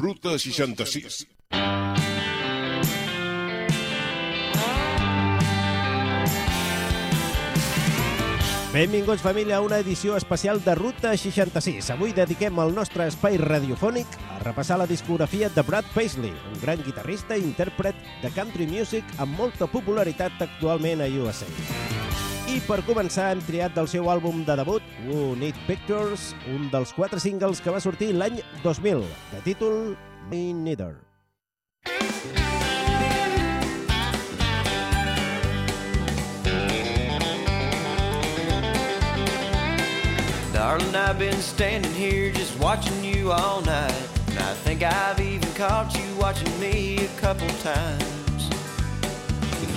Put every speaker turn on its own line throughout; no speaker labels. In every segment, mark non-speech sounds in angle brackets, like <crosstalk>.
Ruta 66.
Benvinguts, família, a una edició especial de Ruta 66. Avui dediquem el nostre espai radiofònic a repassar la discografia de Brad Paisley, un gran guitarrista i intèrpret de country music amb molta popularitat actualment a USA. I per començar hem triat del seu àlbum de debut, Who Need Pictures, un dels quatre singles que va sortir l'any 2000, de títol Me Neither.
Darling, I've been standing here just watching you all night. And I think I've even caught you watching me a couple times.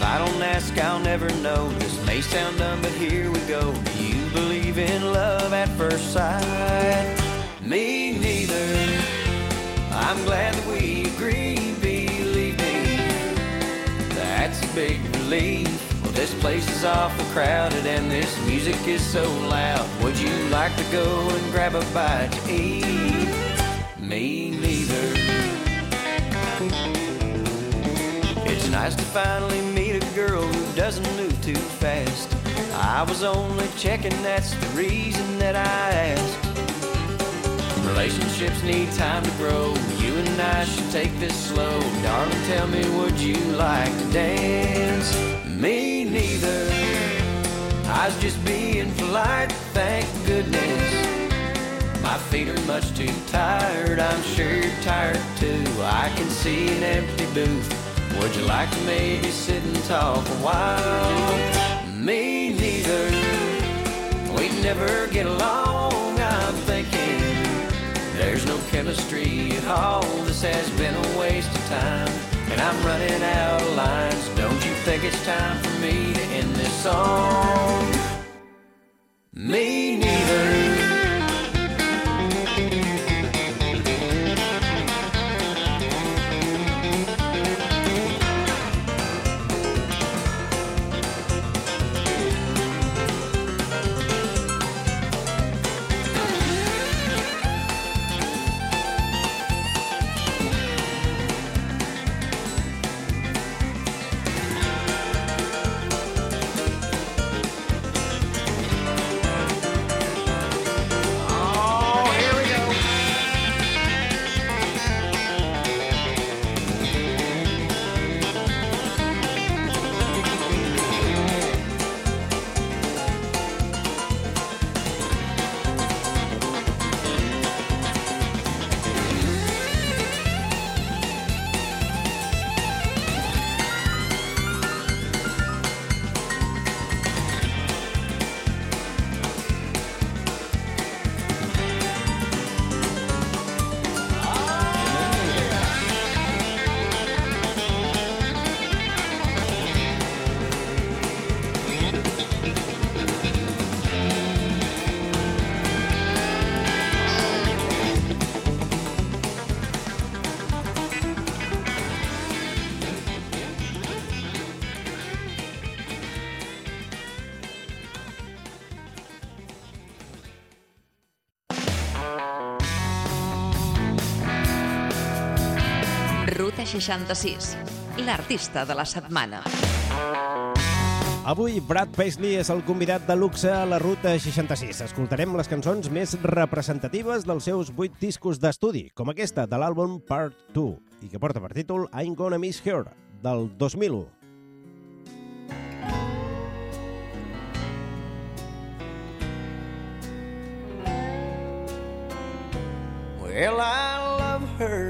I don't ask, I'll never know. This may sound dumb, but here we go. Do you believe in love at first sight? Me neither. I'm glad that we agree, believe me. That's a big relief. Well, this place is awful crowded and this music is so loud. Would you like to go and grab a bite to eat? Me neither. It's nice to finally girl who doesn't move too fast. I was only checking, that's the reason that I asked. Relationships need time to grow. You and I should take this slow. Darling, tell me, would you like to dance? Me neither. I was just being polite, thank goodness. My feet are much too tired, I'm sure you're tired too. I can see an empty booth. Would you like to maybe sit and talk a while? Me neither. We'd never get along, I'm thinking. There's no chemistry at all. This has been a waste of time. And I'm running out of lines. Don't you think it's time for me to end this song? Me
66, l'artista de la setmana.
Avui Brad Paisley és el convidat de luxe a la Ruta 66. Escoltarem les cançons més representatives dels seus vuit discos d'estudi, com aquesta de l'àlbum Part 2, i que porta per títol I'm Gonna Miss Her, del 2001.
Well, I love her,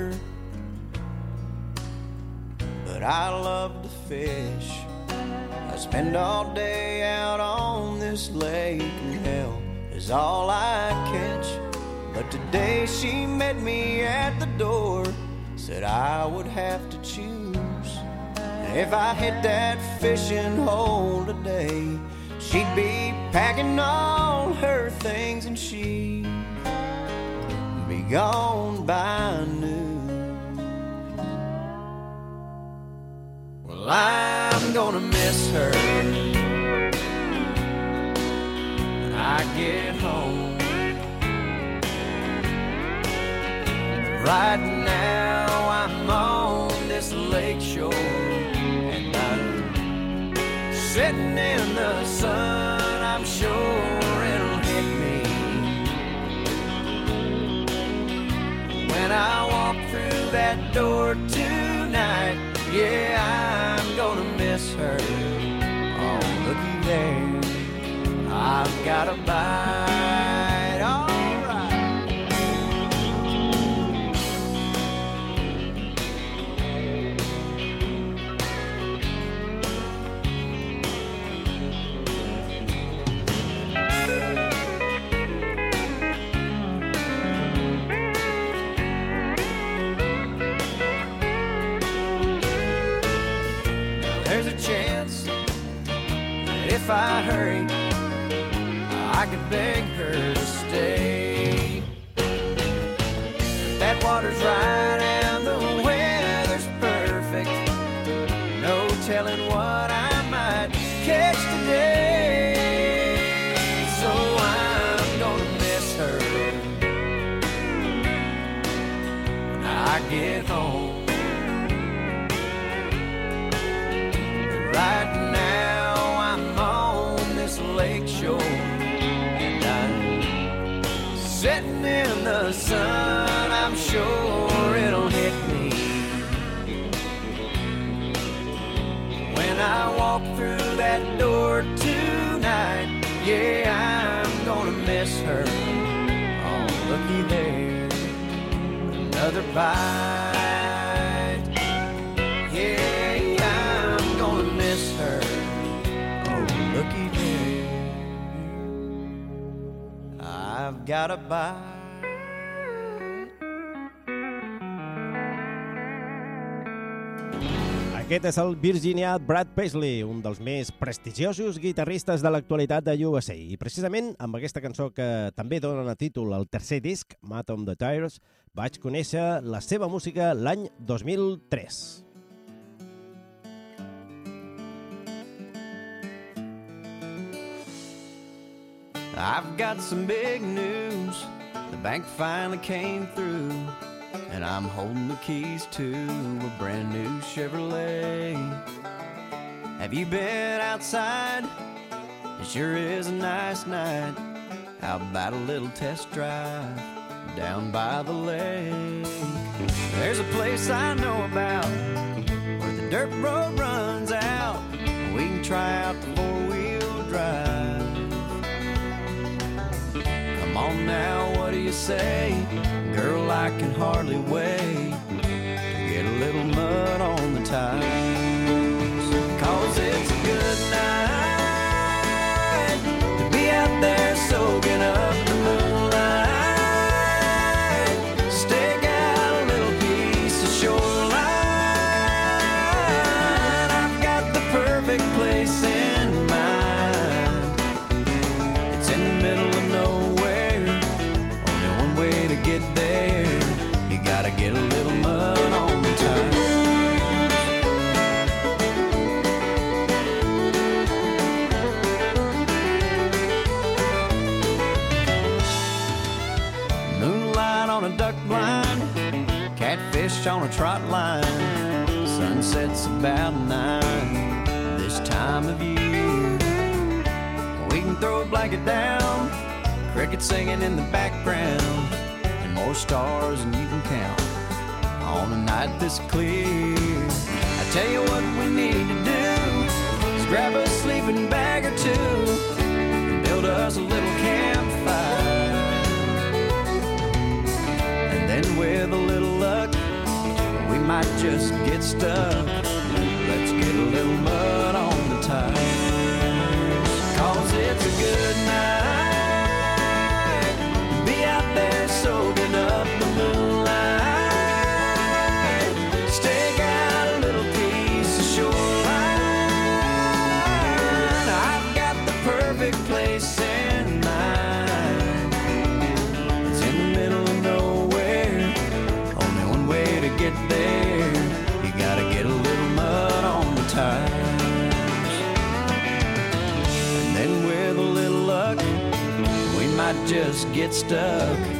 but I love to fish. I spend all day out on this lake, and hell is all I catch. But today she met me at the door, said I would have to choose. And if I hit that fishing hole today, she'd be packing all her things and she'd be gone by noon. Well, I'm gonna miss her when I get home. Right now, I'm on this lake shore and I'm sitting in the sun. I'm sure it'll hit me when I walk through that door tonight. Yeah. I her. Oh, looky there, I've got a bite. If I hurry, I could beg her to stay. That water's right Yeah, I'm gonna miss her. Oh, looky there, another bite. Yeah, I'm gonna miss her. Oh, looky there. I've got a bite.
Aquest és el virginià Brad Paisley, un dels més prestigiosos guitarristes de l'actualitat de USA. I precisament amb aquesta cançó que també dona títol al tercer disc, Mat on the Tires, vaig conèixer la seva música l'any 2003.
I've got some big news. The bank finally came through, and I'm holding the keys to a brand new Chevrolet. Have you been outside? It sure is a nice night. How about a little test drive down by the lake? There's a place I know about where the dirt road runs out. We can try out the four wheel drive. Come on now, what do you say? Girl, I can hardly wait to get a little mud on the tires. Cause it's a good night to be out there soaking up crickets singing in the background, and more stars than you can count on a night this clear. I tell you what we need to do is grab a sleeping bag or two and build us a little campfire. And then with a little luck, we might just get stuck. Get stuck.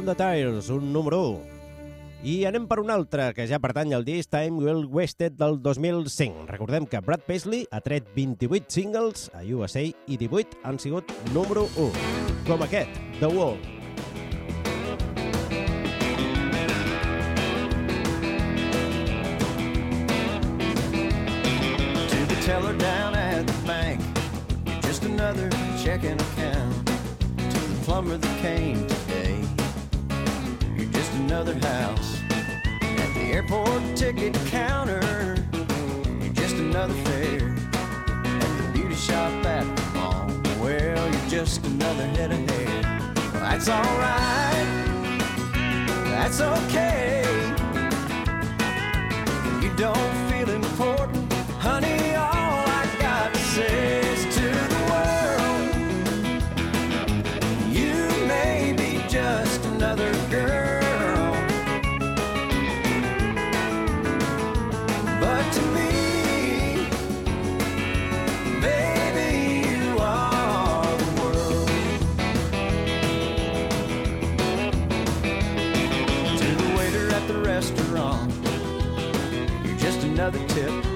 On the Tires,
un número 1. I anem per un altre, que ja pertany al disc Time Well Wasted del 2005. Recordem que Brad Paisley ha tret 28 singles a USA i 18 han sigut número 1, com aquest, The Wall.
To the teller down at the bank, just another checking account. To the plumber that came another house. At the airport ticket counter, you're just another fare. At the beauty shop at the mall, well, you're just another head of hair. Well, that's alright, that's okay. You don't feel important, honey. Another tip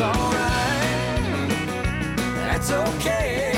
alright. That's okay.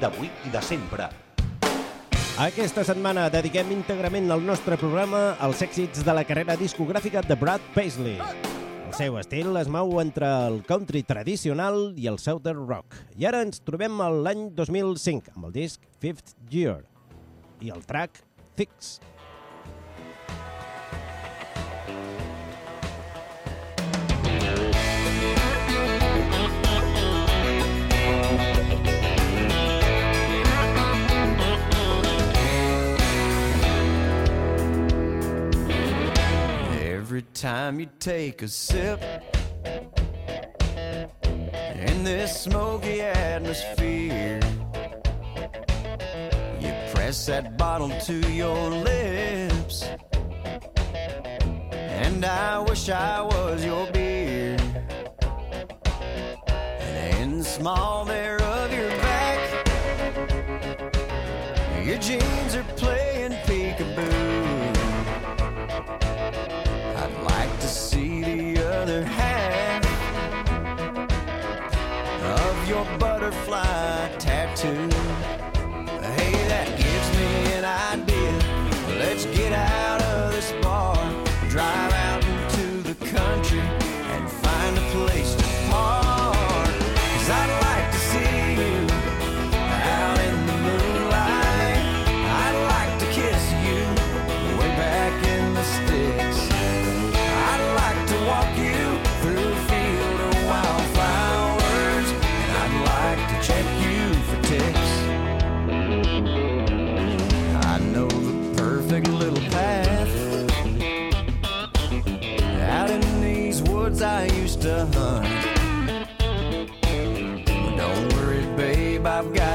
D'avui i de sempre.
Aquesta setmana dediquem íntegrament el nostre programa als èxits de la carrera discogràfica de Brad Paisley. El seu estil es mou entre el country tradicional i el southern rock. I ara ens trobem l'any 2005 amb el disc Fifth Year i el track Fix.
every time you take a sip. In this smoky atmosphere, you press that bottle to your lips. And I wish I was your beer. And in the small there of your back, your jeans are plain. to see the other half of your butterfly tattoo.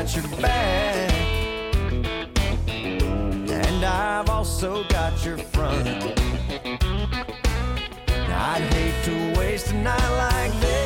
got your back, and I've also got your front. I'd hate to waste a night like this.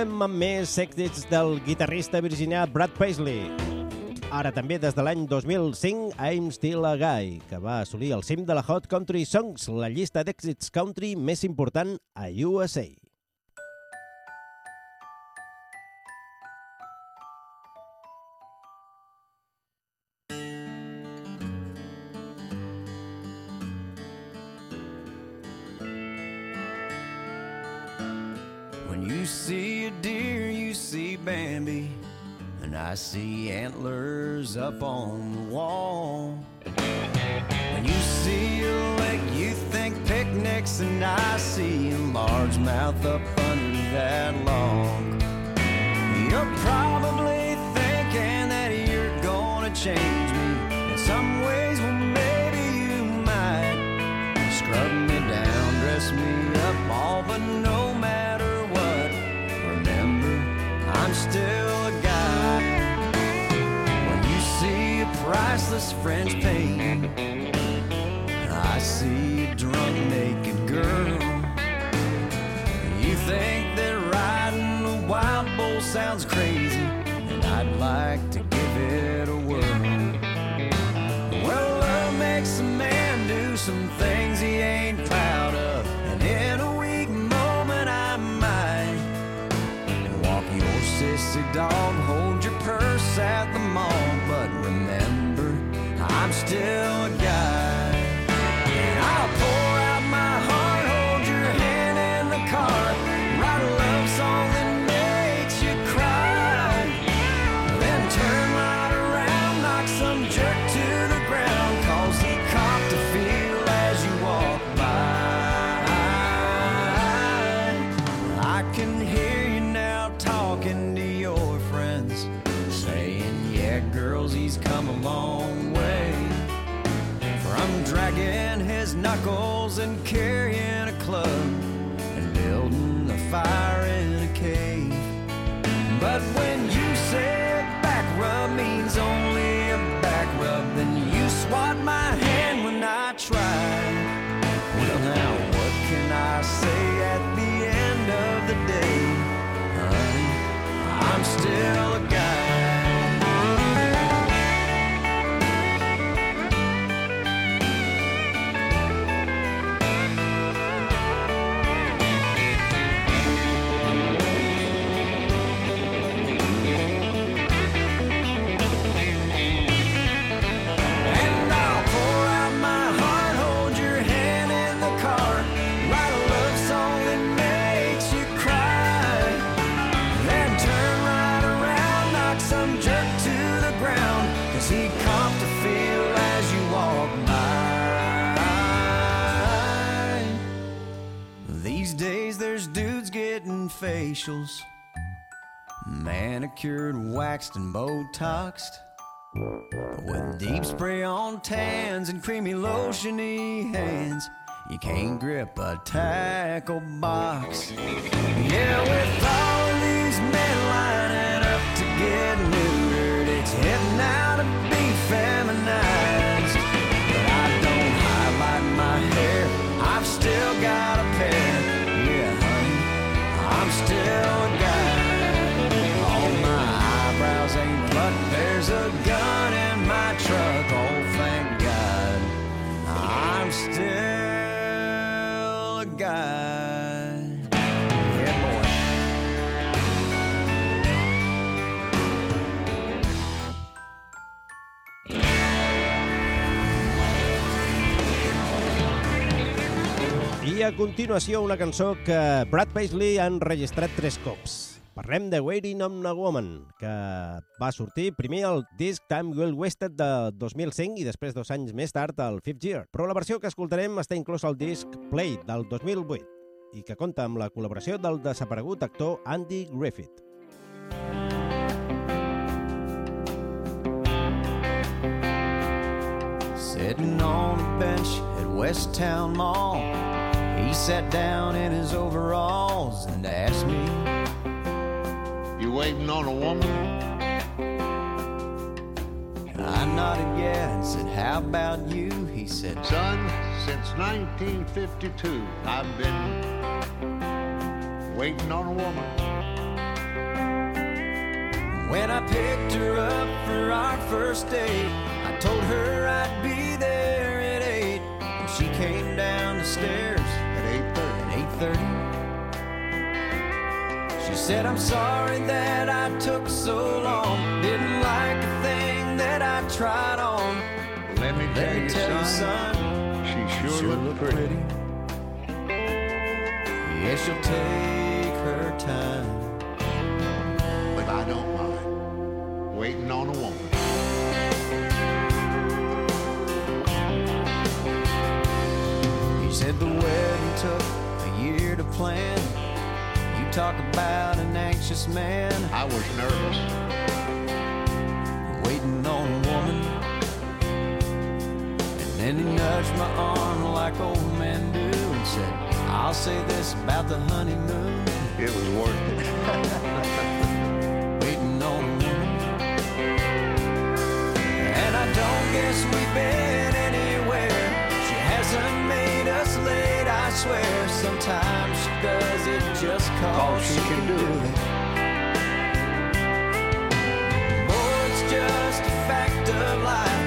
continuem amb més èxits del guitarrista virginià Brad Paisley. Ara també des de l'any 2005, I'm Still a Guy, que va assolir el cim de la Hot Country Songs, la llista d'èxits country més important a USA.
a deer, you see Bambi, and I see antlers up on the wall. When you see a lake, you think picnics, and I see a largemouth up under that log. You're probably thinking that you're gonna change this French pain. I see a drunk naked girl. You think that riding a wild bull sounds crazy, and I'd like to give it a whirl. Well, love makes a man do some things he ain't proud of, and in a weak moment I might walk your sissy dog still facials, manicured, waxed, and Botoxed. With deep spray on tans and creamy lotiony hands, you can't grip a tackle box. Yeah, with all these men lining up to get neutered, it's heading now to be feminized. A
continuació una cançó que Brad Paisley ha enregistrat tres cops. Parlem de Waiting on a Woman, que va sortir primer al disc Time Well Wasted de 2005 i després, dos anys més tard, al Fifth Year. Però la versió que escoltarem està inclòs al disc Play del 2008 i que compta amb la col·laboració del desaparegut actor Andy Griffith.
Sitting on a bench at West Town Mall, he sat down in his overalls and asked me,
You waiting on a woman?
And I nodded yeah and said, How about you? He said,
Son, since 1952, I've been waiting on a woman.
When I picked her up for our first date, I told her I'd be said, I'm sorry that I took so long. Didn't like a thing that I tried on.
Let me tell,
Let me
you,
tell you,
son, she sure, looked pretty.
Yeah, she'll take her time.
But I don't mind waiting on a woman.
He said the wedding took a year to plan. Talk about an anxious man
I was nervous.
waiting on a woman. And then he nudged my arm like old men do and said, I'll say this about the honeymoon.
It was worth it. <laughs>
waiting on a woman. And I don't guess we've been anywhere. She hasn't made us late, I swear. Sometimes she does it cause
she can do it. Boy, it's just
a fact of life.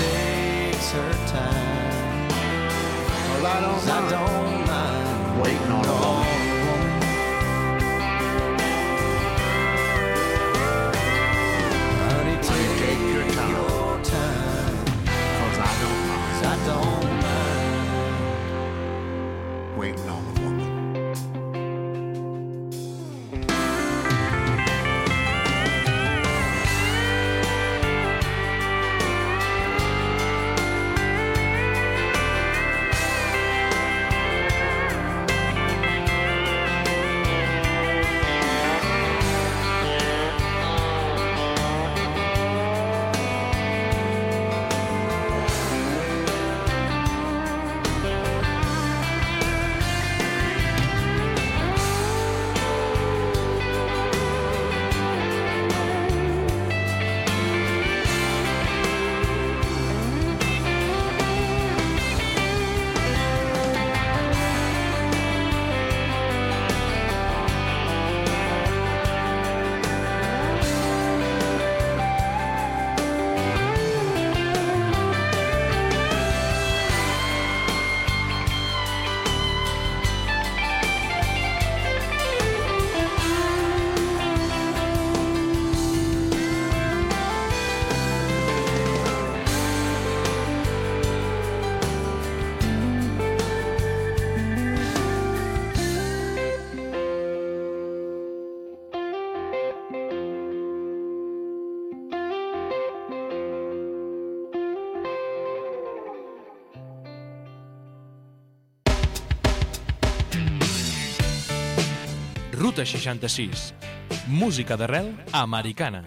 takes her time.
Well, I don't,
I don't mind
waiting on a woman.
Ruta 66. Música d'arrel americana.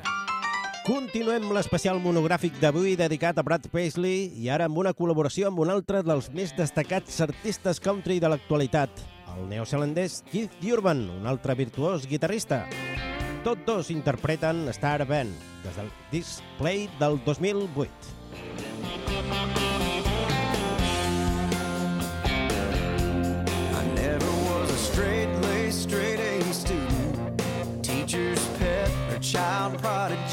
Continuem l'especial monogràfic d'avui dedicat a Brad Paisley i ara amb una col·laboració amb un altre dels més destacats artistes country de l'actualitat, el neozelandès Keith Urban, un altre virtuós guitarrista. Tots dos interpreten Star Band des del disc Play del 2008.
child prodigy.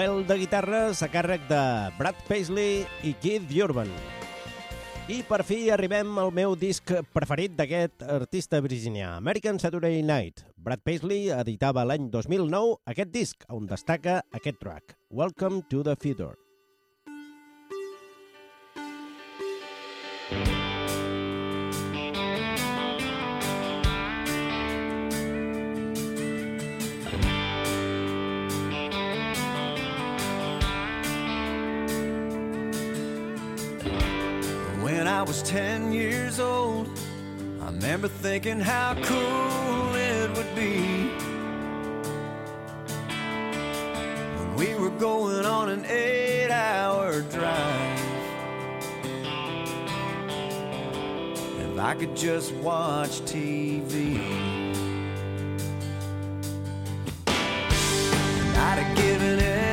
Duel de guitarres a càrrec de Brad Paisley i Keith Urban. I per fi arribem al meu disc preferit d'aquest artista virginià, American Saturday Night. Brad Paisley editava l'any 2009 aquest disc, on destaca aquest track, Welcome to the Future.
I was 10 years old, I remember thinking how cool it would be when we were going on an eight hour drive. If I could just watch TV, and I'd have given anything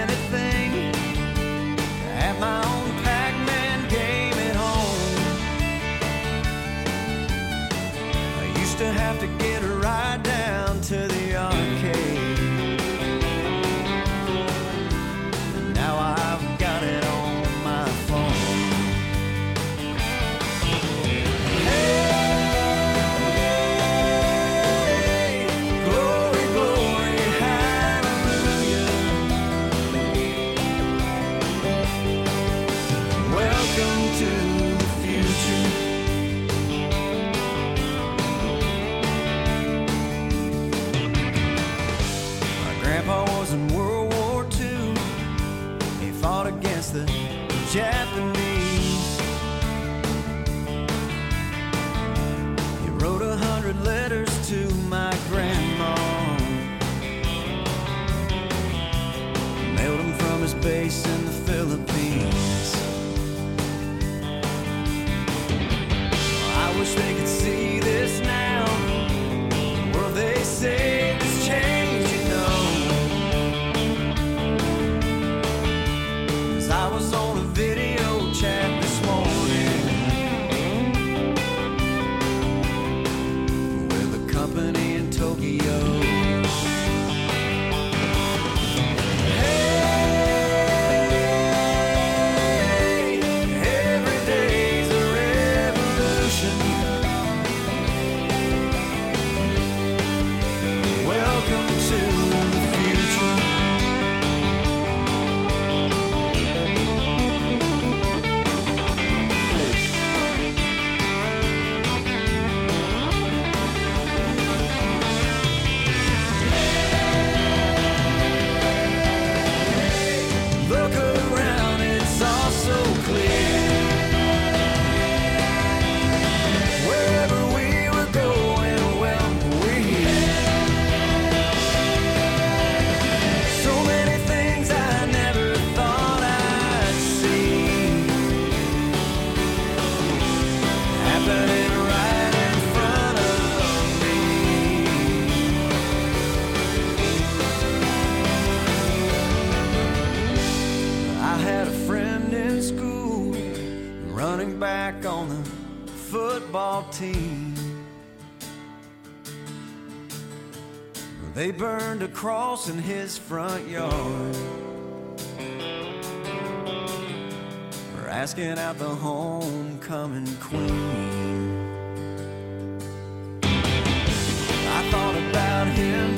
grandpa was in World War II. He fought against the Japanese. He wrote a hundred letters to my grandma. Mailed them from his base football team. They burned a cross in his front yard for asking out the homecoming queen. I thought about him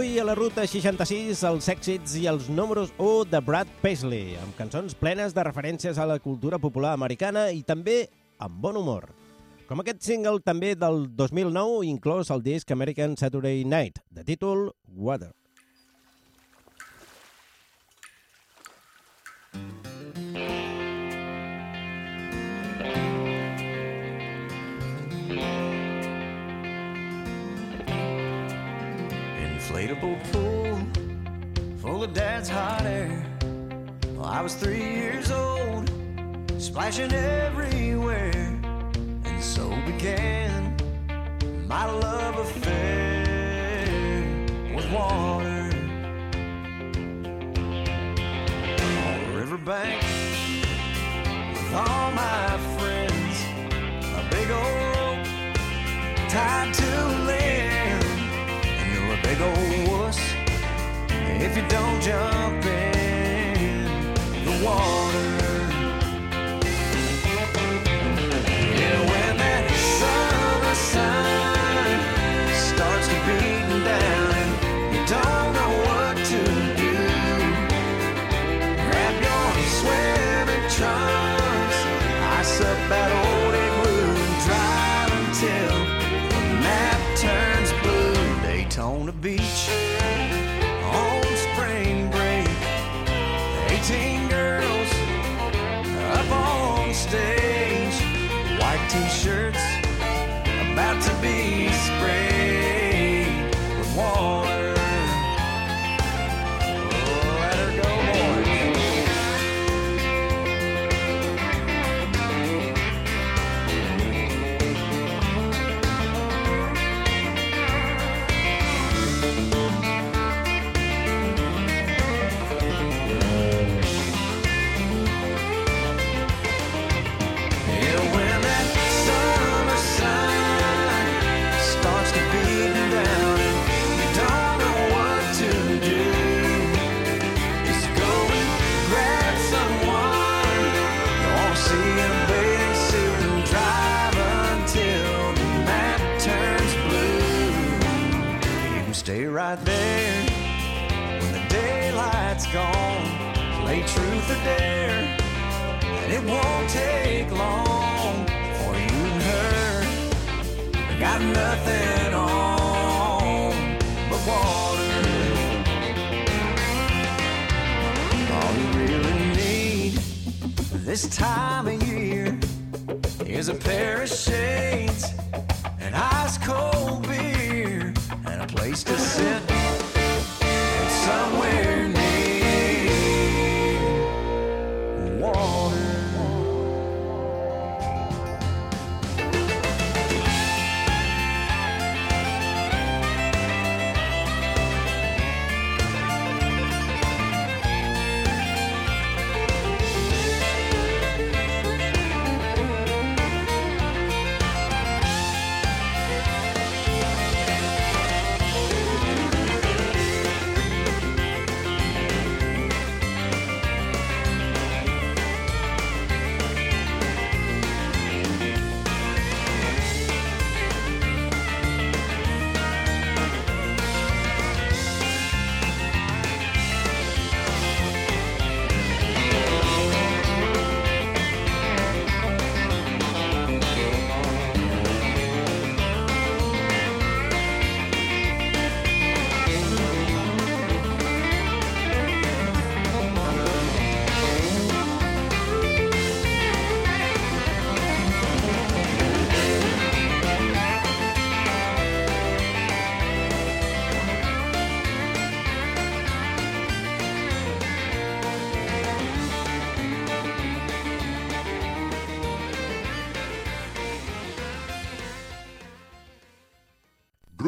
Avui a la Ruta 66 els èxits i els números 1 de Brad Paisley, amb cançons plenes de referències a la cultura popular americana i també amb bon humor. Com aquest single també del 2009 inclòs el disc American Saturday Night, de títol Water.
Inflatable pool full of dad's hot air. Well, I was three years old, splashing everywhere. And so began my love affair with water. On the riverbank with all my friends, a big old rope tied to if you don't jump in the water. It won't take long for you and her. Got nothing on but water. All you really need this time of year is a pair of shades, an ice cold beer, and a place to sit. Somewhere near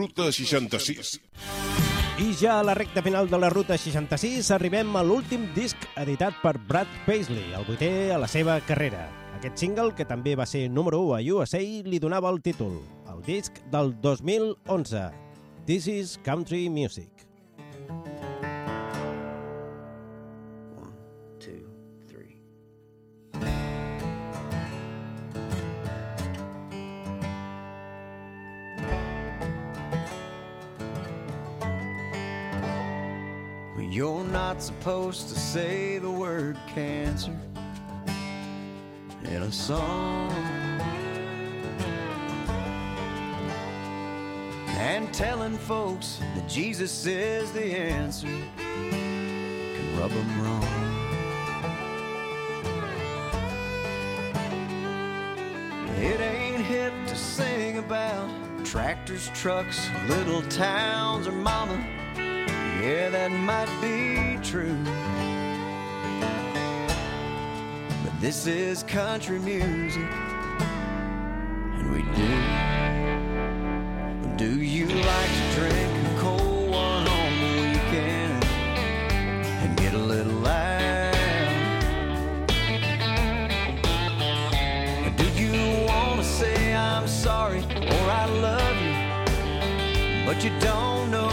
Ruta 66.
I ja a la recta final de la Ruta 66 arribem a l'últim disc editat per Brad Paisley, el vuitè a la seva carrera. Aquest single, que també va ser número 1 a USA, li donava el títol, el disc del 2011, This is Country Music.
You're not supposed to say the word cancer in a song. And telling folks that Jesus is the answer can rub them wrong. It ain't hip to sing about tractors, trucks, little towns, or mama. Yeah, that might be true. But this is country music, and we do. Do you like to drink a cold one on the weekend and get a little loud? Do you want to say I'm sorry or I love you, but you don't know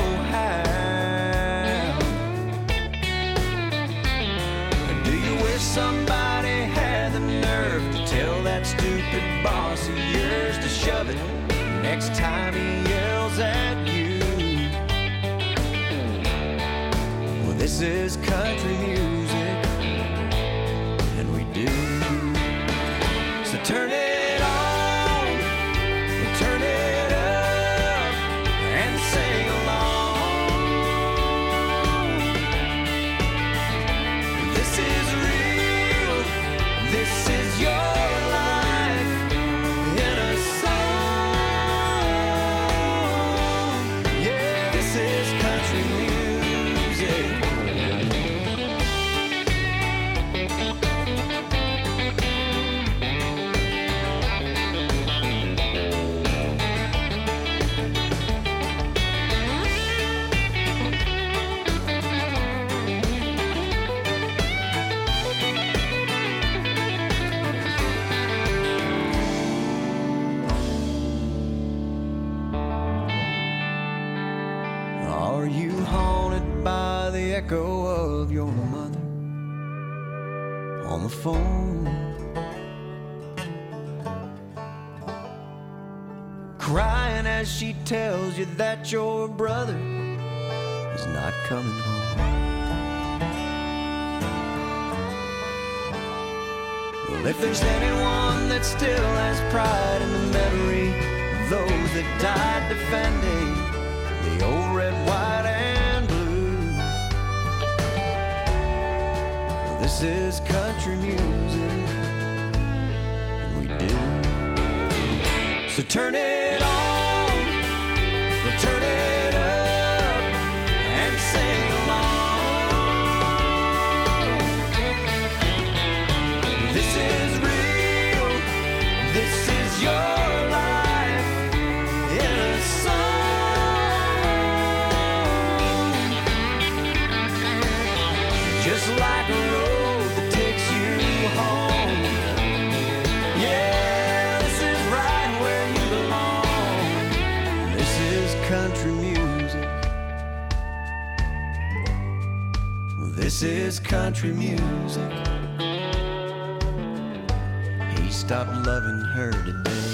somebody had the nerve to tell that stupid boss of yours to shove it next time he yells at you? Well, this is country music, as she tells you that your brother is not coming home. Well, if there's anyone that still has pride in the memory of those that died defending the old red, white, and blue. Well, this is country music, and we do. So turn it This is country music. He stopped loving her today.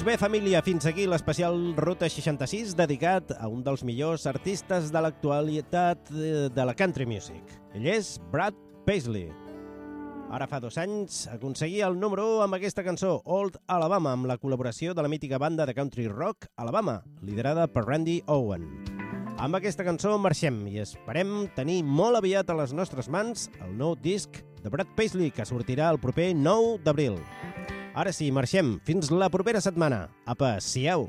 Doncs bé, família, fins aquí l'especial Ruta 66 dedicat a un dels millors artistes de l'actualitat eh, de la country music. Ell és Brad Paisley. Ara fa dos anys aconseguia el número 1 amb aquesta cançó, Old Alabama, amb la col·laboració de la mítica banda de country rock Alabama, liderada per Randy Owen. Amb aquesta cançó marxem i esperem tenir molt aviat a les nostres mans el nou disc de Brad Paisley, que sortirà el proper 9 d'abril. Ara sí, marxem. Fins la propera setmana. Apa, siau!